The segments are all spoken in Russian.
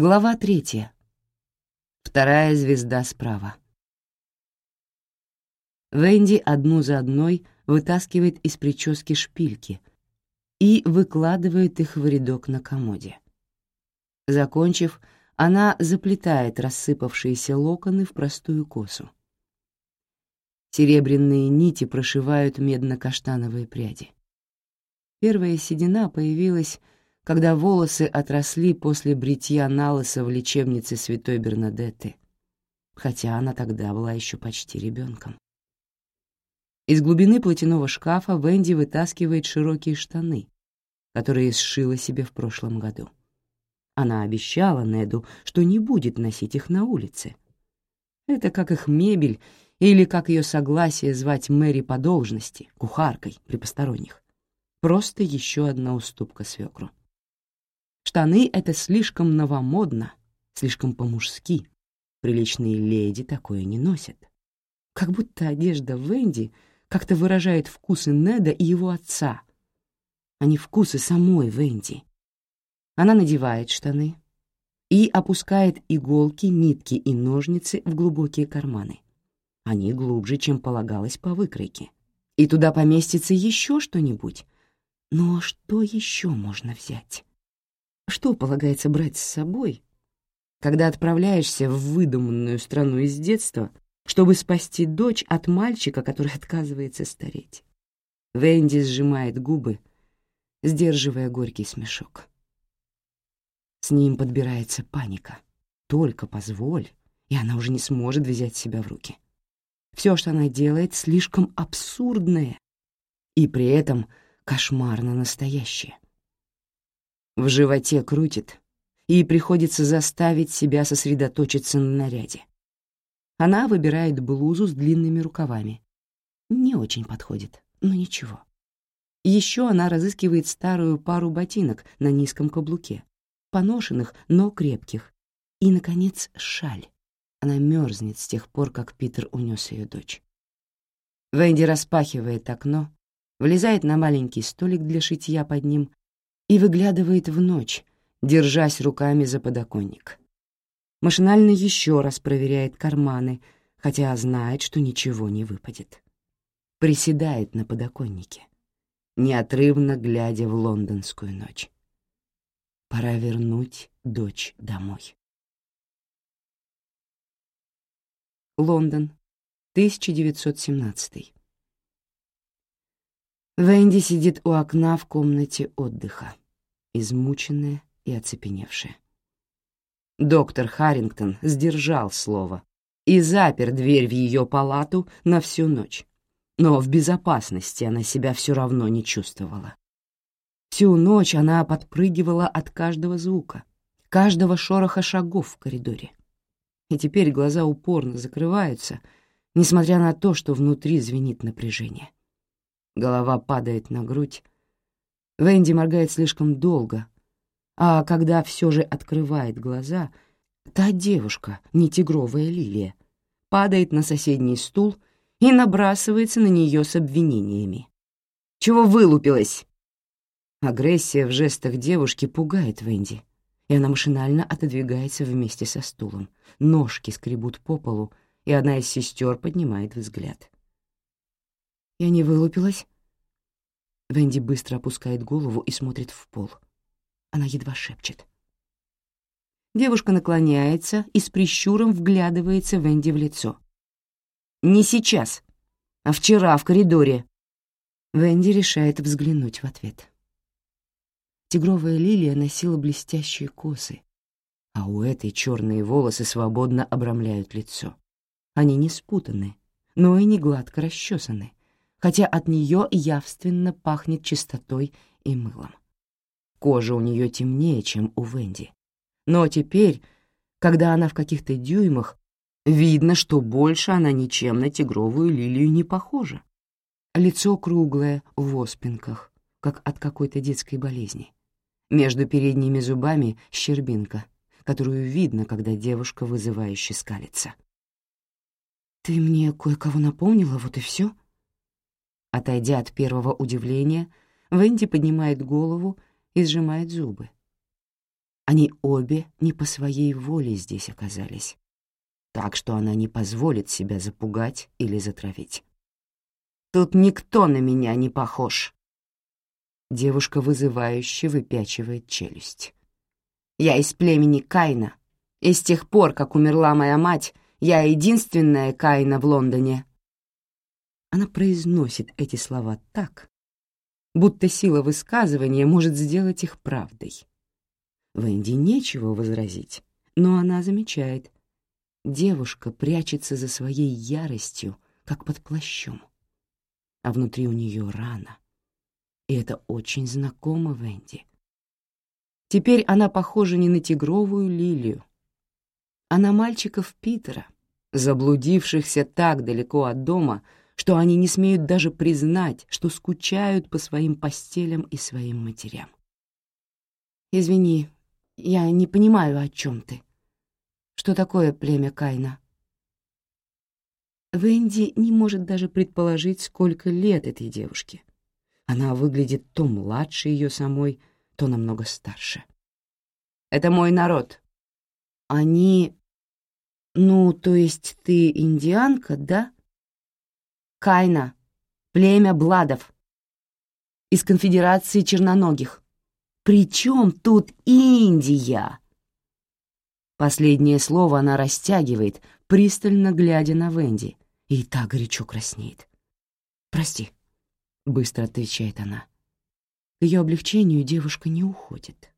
Глава третья. Вторая звезда справа. Венди одну за одной вытаскивает из прически шпильки и выкладывает их в рядок на комоде. Закончив, она заплетает рассыпавшиеся локоны в простую косу. Серебряные нити прошивают медно-каштановые пряди. Первая седина появилась, когда волосы отросли после бритья налыса в лечебнице святой Бернадетты, хотя она тогда была еще почти ребенком. Из глубины платяного шкафа Венди вытаскивает широкие штаны, которые сшила себе в прошлом году. Она обещала Неду, что не будет носить их на улице. Это как их мебель или как ее согласие звать Мэри по должности, кухаркой при посторонних. Просто еще одна уступка свекру. Штаны — это слишком новомодно, слишком по-мужски. Приличные леди такое не носят. Как будто одежда Венди как-то выражает вкусы Неда и его отца, а не вкусы самой Венди. Она надевает штаны и опускает иголки, нитки и ножницы в глубокие карманы. Они глубже, чем полагалось по выкройке. И туда поместится еще что-нибудь, но что еще можно взять? Что полагается брать с собой, когда отправляешься в выдуманную страну из детства, чтобы спасти дочь от мальчика, который отказывается стареть? Венди сжимает губы, сдерживая горький смешок. С ним подбирается паника. Только позволь, и она уже не сможет взять себя в руки. Все, что она делает, слишком абсурдное, и при этом — кошмарно настоящее. В животе крутит, и приходится заставить себя сосредоточиться на наряде. Она выбирает блузу с длинными рукавами. Не очень подходит, но ничего. Еще она разыскивает старую пару ботинок на низком каблуке, поношенных, но крепких. И, наконец, шаль. Она мерзнет с тех пор, как Питер унес ее дочь. Венди распахивает окно влезает на маленький столик для шитья под ним и выглядывает в ночь, держась руками за подоконник. Машинально еще раз проверяет карманы, хотя знает, что ничего не выпадет. Приседает на подоконнике, неотрывно глядя в лондонскую ночь. Пора вернуть дочь домой. Лондон, 1917 Венди сидит у окна в комнате отдыха, измученная и оцепеневшая. Доктор Харрингтон сдержал слово и запер дверь в ее палату на всю ночь, но в безопасности она себя все равно не чувствовала. Всю ночь она подпрыгивала от каждого звука, каждого шороха шагов в коридоре. И теперь глаза упорно закрываются, несмотря на то, что внутри звенит напряжение. Голова падает на грудь. Венди моргает слишком долго, а когда все же открывает глаза, та девушка, не тигровая лилия, падает на соседний стул и набрасывается на нее с обвинениями. «Чего вылупилась?» Агрессия в жестах девушки пугает Венди, и она машинально отодвигается вместе со стулом. Ножки скребут по полу, и одна из сестер поднимает взгляд. Я не вылупилась. Венди быстро опускает голову и смотрит в пол. Она едва шепчет. Девушка наклоняется и с прищуром вглядывается Венди в лицо. «Не сейчас, а вчера в коридоре». Венди решает взглянуть в ответ. Тигровая лилия носила блестящие косы, а у этой черные волосы свободно обрамляют лицо. Они не спутаны, но и не гладко расчесаны хотя от нее явственно пахнет чистотой и мылом. Кожа у нее темнее, чем у Венди. Но теперь, когда она в каких-то дюймах, видно, что больше она ничем на тигровую лилию не похожа. Лицо круглое, в оспинках, как от какой-то детской болезни. Между передними зубами щербинка, которую видно, когда девушка вызывающе скалится. «Ты мне кое-кого напомнила, вот и все?» Отойдя от первого удивления, Венди поднимает голову и сжимает зубы. Они обе не по своей воле здесь оказались, так что она не позволит себя запугать или затравить. «Тут никто на меня не похож!» Девушка вызывающе выпячивает челюсть. «Я из племени Кайна, и с тех пор, как умерла моя мать, я единственная Кайна в Лондоне». Она произносит эти слова так, будто сила высказывания может сделать их правдой. Венди нечего возразить, но она замечает. Девушка прячется за своей яростью, как под плащом. А внутри у нее рана. И это очень знакомо Венди. Теперь она похожа не на тигровую лилию, а на мальчиков Питера, заблудившихся так далеко от дома, что они не смеют даже признать, что скучают по своим постелям и своим матерям. «Извини, я не понимаю, о чем ты. Что такое племя Кайна?» Венди не может даже предположить, сколько лет этой девушке. Она выглядит то младше ее самой, то намного старше. «Это мой народ. Они... Ну, то есть ты индианка, да?» Кайна, племя Бладов, из конфедерации черноногих. Причем тут Индия? Последнее слово она растягивает, пристально глядя на Венди, и та горячо краснеет. «Прости», — быстро отвечает она. К ее облегчению девушка не уходит.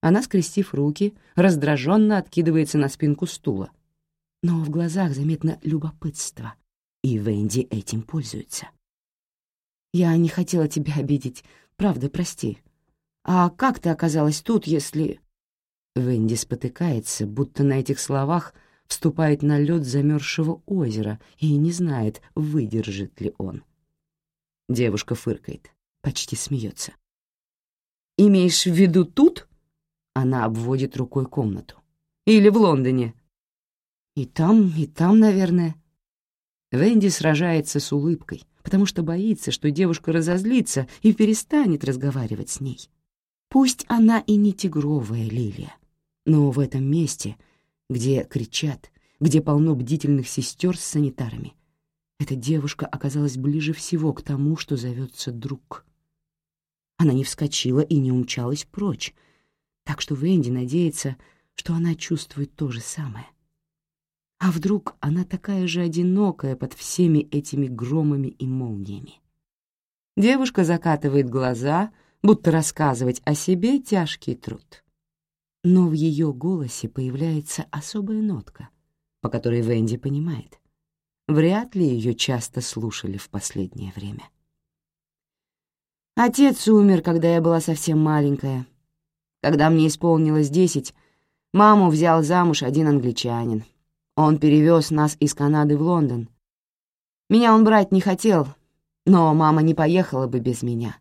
Она, скрестив руки, раздраженно откидывается на спинку стула. Но в глазах заметно любопытство, и Венди этим пользуется. «Я не хотела тебя обидеть, правда, прости. А как ты оказалась тут, если...» Венди спотыкается, будто на этих словах вступает на лед замерзшего озера и не знает, выдержит ли он. Девушка фыркает, почти смеется. «Имеешь в виду тут?» Она обводит рукой комнату. «Или в Лондоне?» «И там, и там, наверное», Венди сражается с улыбкой, потому что боится, что девушка разозлится и перестанет разговаривать с ней. Пусть она и не тигровая лилия, но в этом месте, где кричат, где полно бдительных сестер с санитарами, эта девушка оказалась ближе всего к тому, что зовется друг. Она не вскочила и не умчалась прочь, так что Венди надеется, что она чувствует то же самое. А вдруг она такая же одинокая под всеми этими громами и молниями? Девушка закатывает глаза, будто рассказывать о себе тяжкий труд. Но в ее голосе появляется особая нотка, по которой Венди понимает. Вряд ли ее часто слушали в последнее время. Отец умер, когда я была совсем маленькая. Когда мне исполнилось десять, маму взял замуж один англичанин — он перевез нас из Канады в Лондон. Меня он брать не хотел, но мама не поехала бы без меня.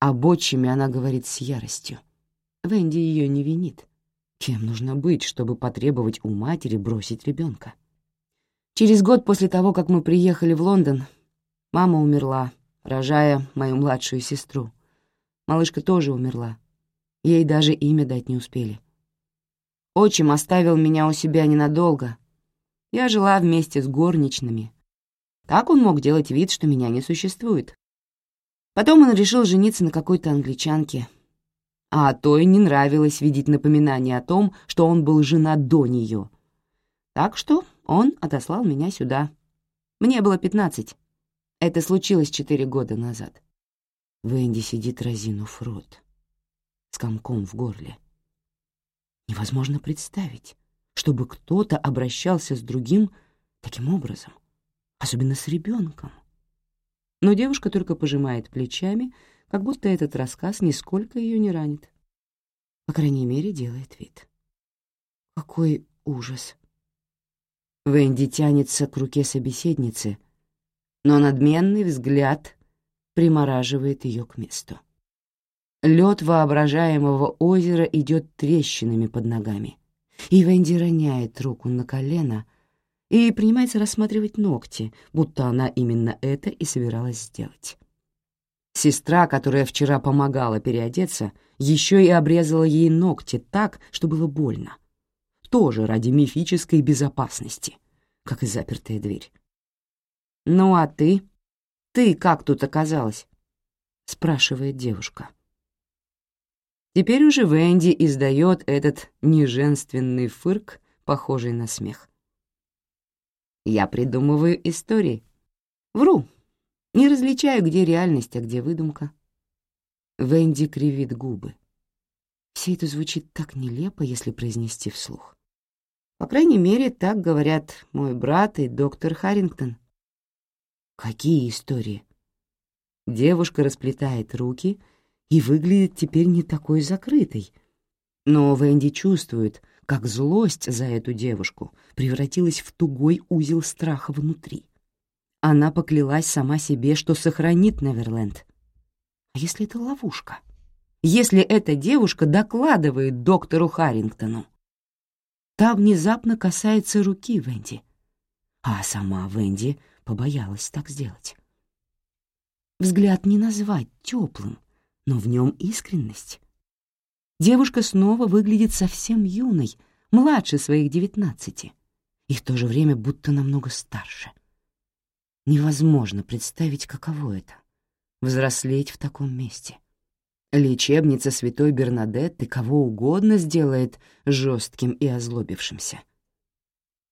Об отчиме она говорит с яростью. Венди ее не винит. Кем нужно быть, чтобы потребовать у матери бросить ребенка? Через год после того, как мы приехали в Лондон, мама умерла, рожая мою младшую сестру. Малышка тоже умерла. Ей даже имя дать не успели. Отчим оставил меня у себя ненадолго. Я жила вместе с горничными. Так он мог делать вид, что меня не существует. Потом он решил жениться на какой-то англичанке. А той не нравилось видеть напоминание о том, что он был женат до нее. Так что он отослал меня сюда. Мне было пятнадцать. Это случилось четыре года назад. Венди сидит разинув рот, с комком в горле. Невозможно представить, чтобы кто-то обращался с другим таким образом, особенно с ребенком. Но девушка только пожимает плечами, как будто этот рассказ нисколько ее не ранит. По крайней мере, делает вид. Какой ужас. Венди тянется к руке собеседницы, но надменный взгляд примораживает ее к месту. Лед воображаемого озера идет трещинами под ногами. И Венди роняет руку на колено и принимается рассматривать ногти, будто она именно это и собиралась сделать. Сестра, которая вчера помогала переодеться, еще и обрезала ей ногти так, что было больно. Тоже ради мифической безопасности, как и запертая дверь. «Ну а ты? Ты как тут оказалась?» — спрашивает девушка. Теперь уже Венди издает этот неженственный фырк, похожий на смех. Я придумываю истории. Вру. Не различаю, где реальность, а где выдумка. Венди кривит губы. Все это звучит так нелепо, если произнести вслух. По крайней мере, так говорят мой брат и доктор Харрингтон. Какие истории? Девушка расплетает руки — и выглядит теперь не такой закрытой. Но Венди чувствует, как злость за эту девушку превратилась в тугой узел страха внутри. Она поклялась сама себе, что сохранит Неверленд. А если это ловушка? Если эта девушка докладывает доктору Харрингтону? Та внезапно касается руки Венди, а сама Венди побоялась так сделать. Взгляд не назвать теплым, но в нем искренность. Девушка снова выглядит совсем юной, младше своих девятнадцати, и в то же время будто намного старше. Невозможно представить, каково это — взрослеть в таком месте. Лечебница святой Бернадетты кого угодно сделает жестким и озлобившимся.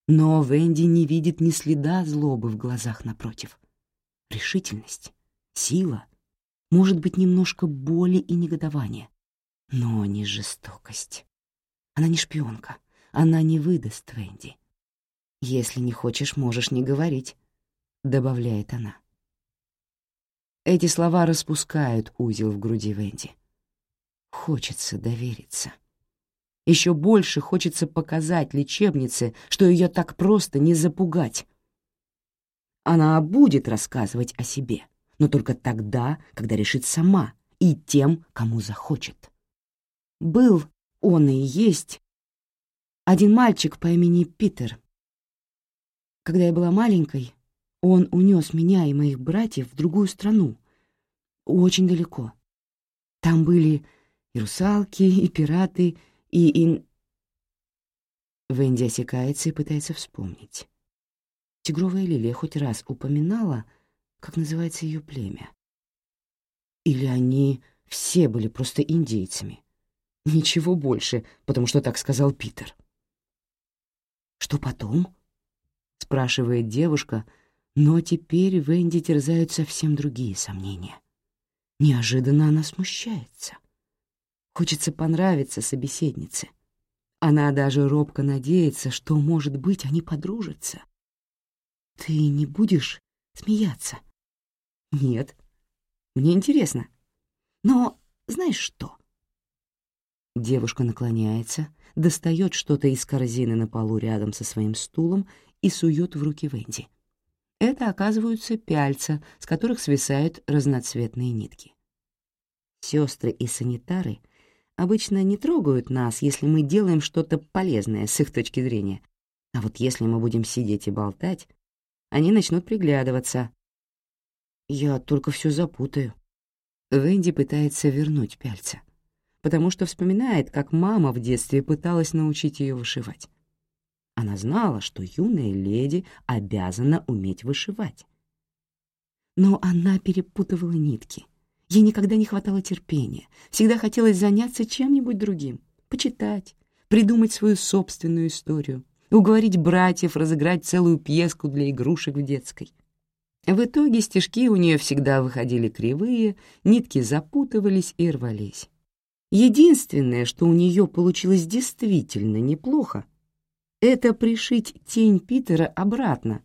Но Венди не видит ни следа злобы в глазах напротив. Решительность, сила — может быть, немножко боли и негодования, но не жестокость. Она не шпионка, она не выдаст Венди. «Если не хочешь, можешь не говорить», — добавляет она. Эти слова распускают узел в груди Венди. Хочется довериться. Еще больше хочется показать лечебнице, что ее так просто не запугать. Она будет рассказывать о себе, но только тогда, когда решит сама и тем, кому захочет. Был он и есть один мальчик по имени Питер. Когда я была маленькой, он унес меня и моих братьев в другую страну, очень далеко. Там были и русалки, и пираты, и... и... Венди осекается и пытается вспомнить. Тигровая лилия хоть раз упоминала как называется ее племя. Или они все были просто индейцами. Ничего больше, потому что так сказал Питер. «Что потом?» — спрашивает девушка, но теперь Венди терзают совсем другие сомнения. Неожиданно она смущается. Хочется понравиться собеседнице. Она даже робко надеется, что, может быть, они подружатся. «Ты не будешь смеяться?» Нет. Мне интересно. Но знаешь что? Девушка наклоняется, достает что-то из корзины на полу рядом со своим стулом и сует в руки Венди. Это оказываются пяльца, с которых свисают разноцветные нитки. Сестры и санитары обычно не трогают нас, если мы делаем что-то полезное с их точки зрения. А вот если мы будем сидеть и болтать, они начнут приглядываться, я только все запутаю. Венди пытается вернуть пяльца, потому что вспоминает, как мама в детстве пыталась научить ее вышивать. Она знала, что юная леди обязана уметь вышивать. Но она перепутывала нитки. Ей никогда не хватало терпения. Всегда хотелось заняться чем-нибудь другим. Почитать, придумать свою собственную историю, уговорить братьев разыграть целую пьеску для игрушек в детской — в итоге стежки у нее всегда выходили кривые, нитки запутывались и рвались. Единственное, что у нее получилось действительно неплохо, это пришить тень Питера обратно.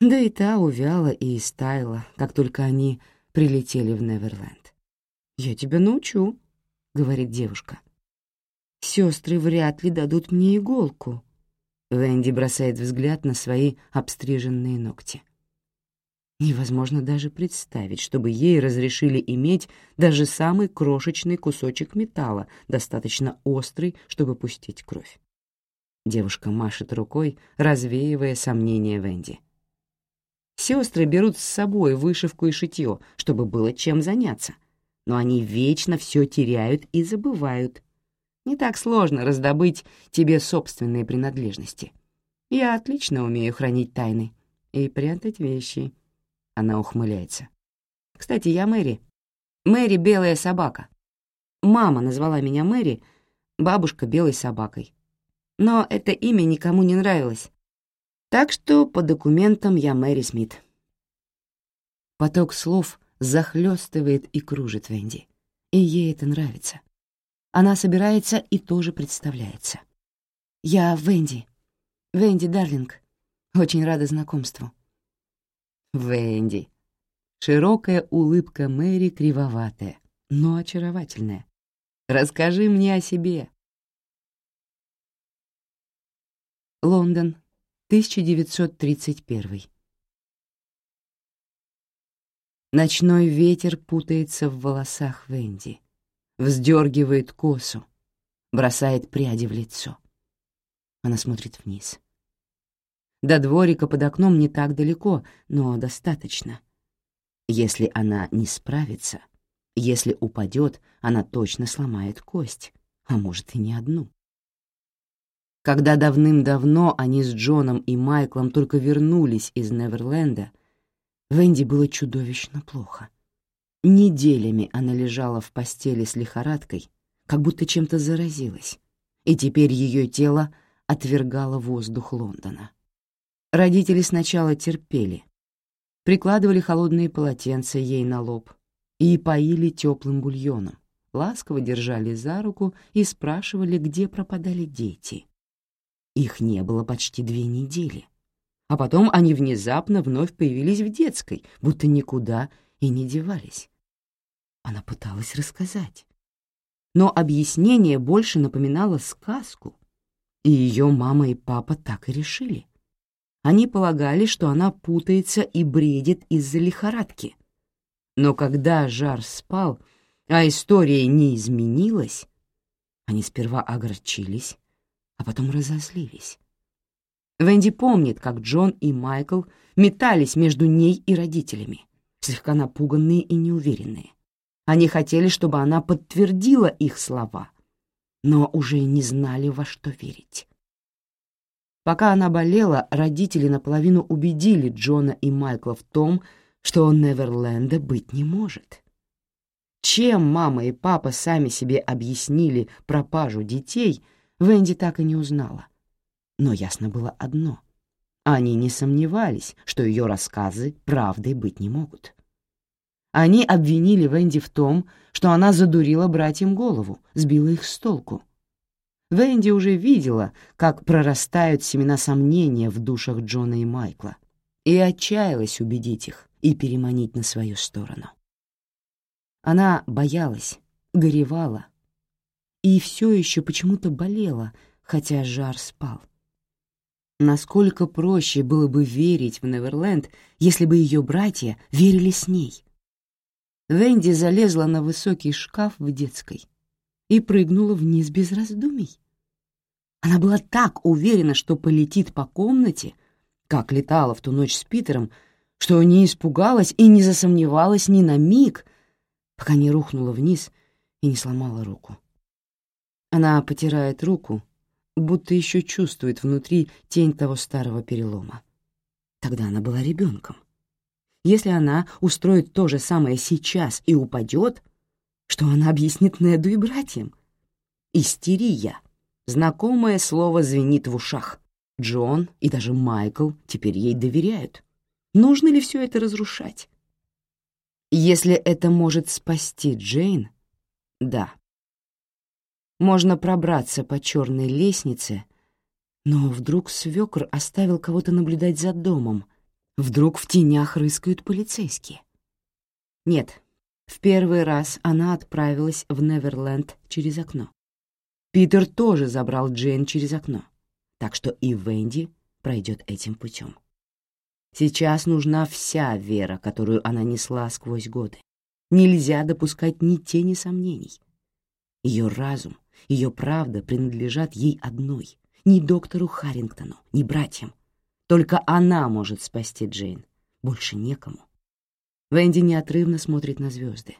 Да и та увяла и истаяла, как только они прилетели в Неверленд. «Я тебя научу», — говорит девушка. «Сестры вряд ли дадут мне иголку». Венди бросает взгляд на свои обстриженные ногти. Невозможно даже представить, чтобы ей разрешили иметь даже самый крошечный кусочек металла, достаточно острый, чтобы пустить кровь. Девушка машет рукой, развеивая сомнения Венди. Сестры берут с собой вышивку и шитье, чтобы было чем заняться, но они вечно все теряют и забывают. Не так сложно раздобыть тебе собственные принадлежности. Я отлично умею хранить тайны и прятать вещи. Она ухмыляется. Кстати, я Мэри. Мэри — белая собака. Мама назвала меня Мэри, бабушка — белой собакой. Но это имя никому не нравилось. Так что по документам я Мэри Смит. Поток слов захлестывает и кружит Венди, и ей это нравится. Она собирается и тоже представляется. «Я Венди. Венди Дарлинг. Очень рада знакомству». «Венди». Широкая улыбка Мэри кривоватая, но очаровательная. «Расскажи мне о себе». Лондон, 1931. Ночной ветер путается в волосах Венди, вздергивает косу, бросает пряди в лицо. Она смотрит вниз. До дворика под окном не так далеко, но достаточно. Если она не справится, если упадет, она точно сломает кость, а может и не одну. Когда давным-давно они с Джоном и Майклом только вернулись из Неверленда, Венди было чудовищно плохо. Неделями она лежала в постели с лихорадкой, как будто чем-то заразилась, и теперь ее тело отвергало воздух Лондона. Родители сначала терпели, прикладывали холодные полотенца ей на лоб и поили теплым бульоном, ласково держали за руку и спрашивали, где пропадали дети. Их не было почти две недели. А потом они внезапно вновь появились в детской, будто никуда и не девались. Она пыталась рассказать. Но объяснение больше напоминало сказку, и ее мама и папа так и решили. Они полагали, что она путается и бредит из-за лихорадки. Но когда жар спал, а история не изменилась, они сперва огорчились, а потом разозлились. Венди помнит, как Джон и Майкл метались между ней и родителями, слегка напуганные и неуверенные. Они хотели, чтобы она подтвердила их слова, но уже не знали, во что верить. Пока она болела, родители наполовину убедили Джона и Майкла в том, что Неверленда быть не может. Чем мама и папа сами себе объяснили пропажу детей — Венди так и не узнала. Но ясно было одно. Они не сомневались, что ее рассказы правдой быть не могут. Они обвинили Венди в том, что она задурила братьям голову, сбила их с толку. Венди уже видела, как прорастают семена сомнения в душах Джона и Майкла, и отчаялась убедить их и переманить на свою сторону. Она боялась, горевала, и все еще почему-то болела, хотя жар спал. Насколько проще было бы верить в Неверленд, если бы ее братья верили с ней. Венди залезла на высокий шкаф в детской и прыгнула вниз без раздумий. Она была так уверена, что полетит по комнате, как летала в ту ночь с Питером, что не испугалась и не засомневалась ни на миг, пока не рухнула вниз и не сломала руку. Она потирает руку, будто еще чувствует внутри тень того старого перелома. Тогда она была ребенком. Если она устроит то же самое сейчас и упадет, что она объяснит Неду и братьям? Истерия. Знакомое слово звенит в ушах. Джон и даже Майкл теперь ей доверяют. Нужно ли все это разрушать? Если это может спасти Джейн, да, можно пробраться по черной лестнице, но вдруг свекр оставил кого-то наблюдать за домом, вдруг в тенях рыскают полицейские. Нет, в первый раз она отправилась в Неверленд через окно. Питер тоже забрал Джейн через окно, так что и Венди пройдет этим путем. Сейчас нужна вся вера, которую она несла сквозь годы. Нельзя допускать ни тени сомнений. Ее разум, ее правда принадлежат ей одной, ни доктору Харрингтону, ни братьям. Только она может спасти Джейн. больше некому. Венди неотрывно смотрит на звезды,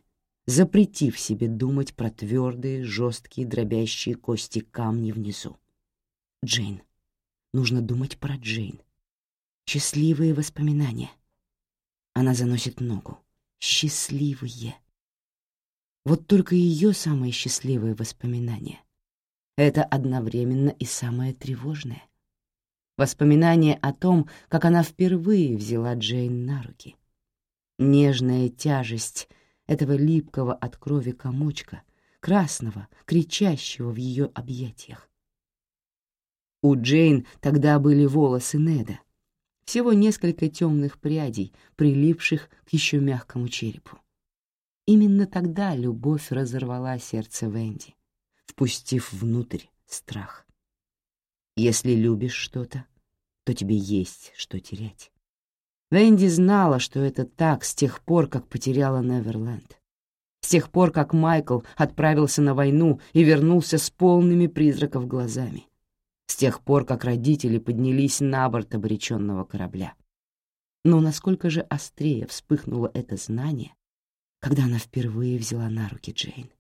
запретив себе думать про твердые, жесткие, дробящие кости камни внизу. Джейн. Нужно думать про Джейн. Счастливые воспоминания. Она заносит ногу. Счастливые. Вот только ее самые счастливые воспоминания. Это одновременно и самое тревожное. Воспоминание о том, как она впервые взяла Джейн на руки. Нежная тяжесть этого липкого от крови комочка, красного, кричащего в ее объятиях. У Джейн тогда были волосы Неда, всего несколько темных прядей, прилипших к еще мягкому черепу. Именно тогда любовь разорвала сердце Венди, впустив внутрь страх. Если любишь что-то, то тебе есть что терять. Венди знала, что это так с тех пор, как потеряла Неверленд. С тех пор, как Майкл отправился на войну и вернулся с полными призраков глазами. С тех пор, как родители поднялись на борт обреченного корабля. Но насколько же острее вспыхнуло это знание, когда она впервые взяла на руки Джейн.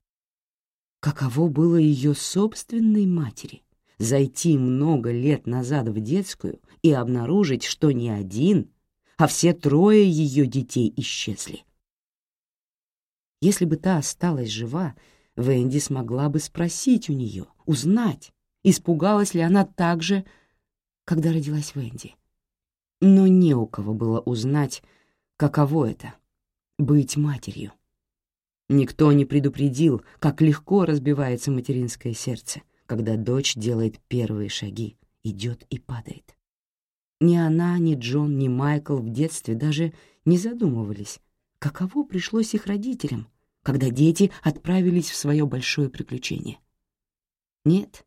Каково было ее собственной матери зайти много лет назад в детскую и обнаружить, что не один, а все трое ее детей исчезли. Если бы та осталась жива, Венди смогла бы спросить у нее, узнать, испугалась ли она так же, когда родилась Венди. Но не у кого было узнать, каково это — быть матерью. Никто не предупредил, как легко разбивается материнское сердце, когда дочь делает первые шаги, идет и падает. Ни она, ни Джон, ни Майкл в детстве даже не задумывались, каково пришлось их родителям, когда дети отправились в свое большое приключение. Нет,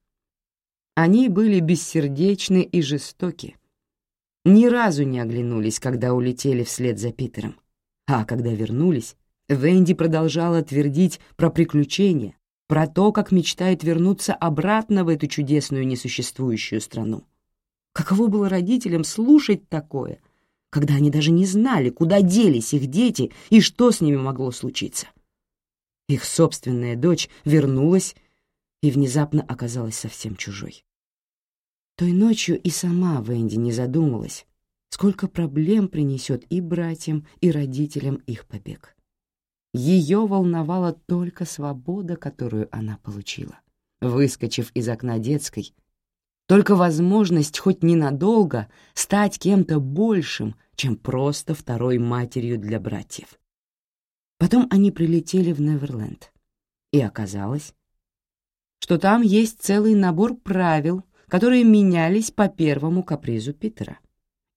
они были бессердечны и жестоки. Ни разу не оглянулись, когда улетели вслед за Питером. А когда вернулись, Венди продолжала твердить про приключения, про то, как мечтает вернуться обратно в эту чудесную несуществующую страну. Каково было родителям слушать такое, когда они даже не знали, куда делись их дети и что с ними могло случиться. Их собственная дочь вернулась и внезапно оказалась совсем чужой. Той ночью и сама Венди не задумалась, сколько проблем принесет и братьям, и родителям их побег. Ее волновала только свобода, которую она получила, выскочив из окна детской, только возможность хоть ненадолго стать кем-то большим, чем просто второй матерью для братьев. Потом они прилетели в Неверленд, и оказалось, что там есть целый набор правил, которые менялись по первому капризу Питера.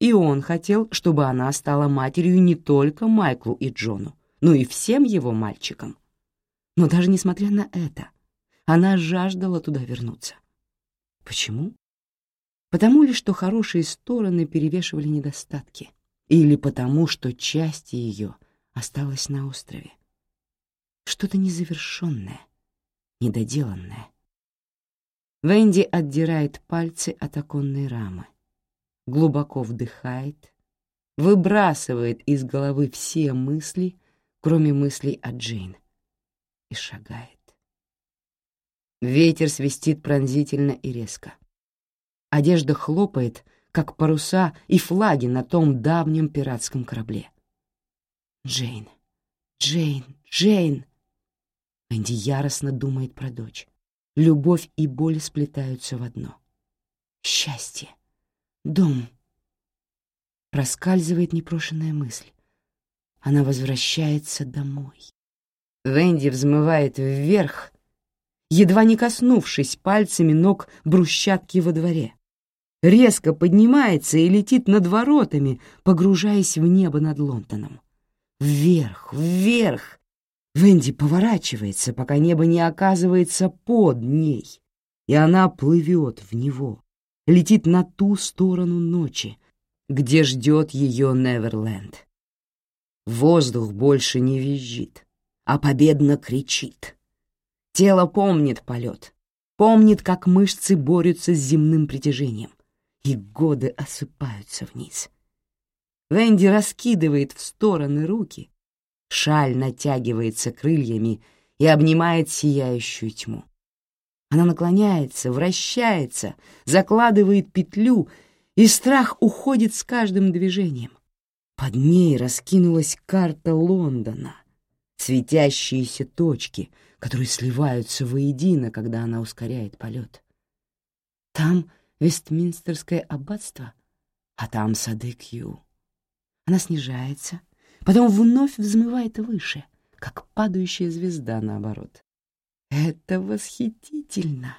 И он хотел, чтобы она стала матерью не только Майклу и Джону, но и всем его мальчикам. Но даже несмотря на это, она жаждала туда вернуться. Почему? Потому ли, что хорошие стороны перевешивали недостатки, или потому, что часть ее осталась на острове? Что-то незавершенное, недоделанное. Венди отдирает пальцы от оконной рамы, глубоко вдыхает, выбрасывает из головы все мысли, кроме мыслей о Джейн, и шагает. Ветер свистит пронзительно и резко. Одежда хлопает, как паруса и флаги на том давнем пиратском корабле. Джейн, Джейн, Джейн. Венди яростно думает про дочь. Любовь и боль сплетаются в одно. Счастье. Дом. Проскальзывает непрошенная мысль. Она возвращается домой. Венди взмывает вверх, едва не коснувшись пальцами ног брусчатки во дворе. Резко поднимается и летит над воротами, погружаясь в небо над Лондоном. Вверх, вверх, Венди поворачивается, пока небо не оказывается под ней, и она плывет в него, летит на ту сторону ночи, где ждет ее Неверленд. Воздух больше не визжит, а победно кричит. Тело помнит полет, помнит, как мышцы борются с земным притяжением, и годы осыпаются вниз. Венди раскидывает в стороны руки, шаль натягивается крыльями и обнимает сияющую тьму. Она наклоняется, вращается, закладывает петлю, и страх уходит с каждым движением. Под ней раскинулась карта Лондона, светящиеся точки, которые сливаются воедино, когда она ускоряет полет. Там Вестминстерское аббатство, а там сады Кью. Она снижается, потом вновь взмывает выше, как падающая звезда наоборот. Это восхитительно.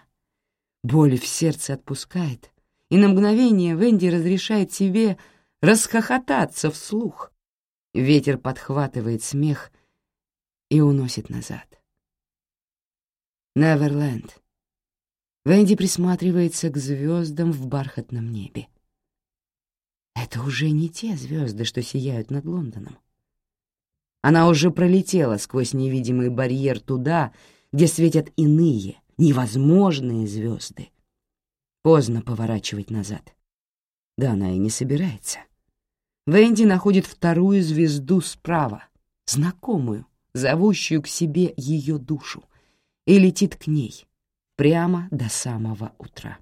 Боль в сердце отпускает, и на мгновение Венди разрешает себе расхохотаться вслух. Ветер подхватывает смех и уносит назад. Неверленд. Венди присматривается к звездам в бархатном небе. Это уже не те звезды, что сияют над Лондоном. Она уже пролетела сквозь невидимый барьер туда, где светят иные, невозможные звезды. Поздно поворачивать назад. Да она и не собирается. Венди находит вторую звезду справа, знакомую, зовущую к себе ее душу, и летит к ней, прямо до самого утра.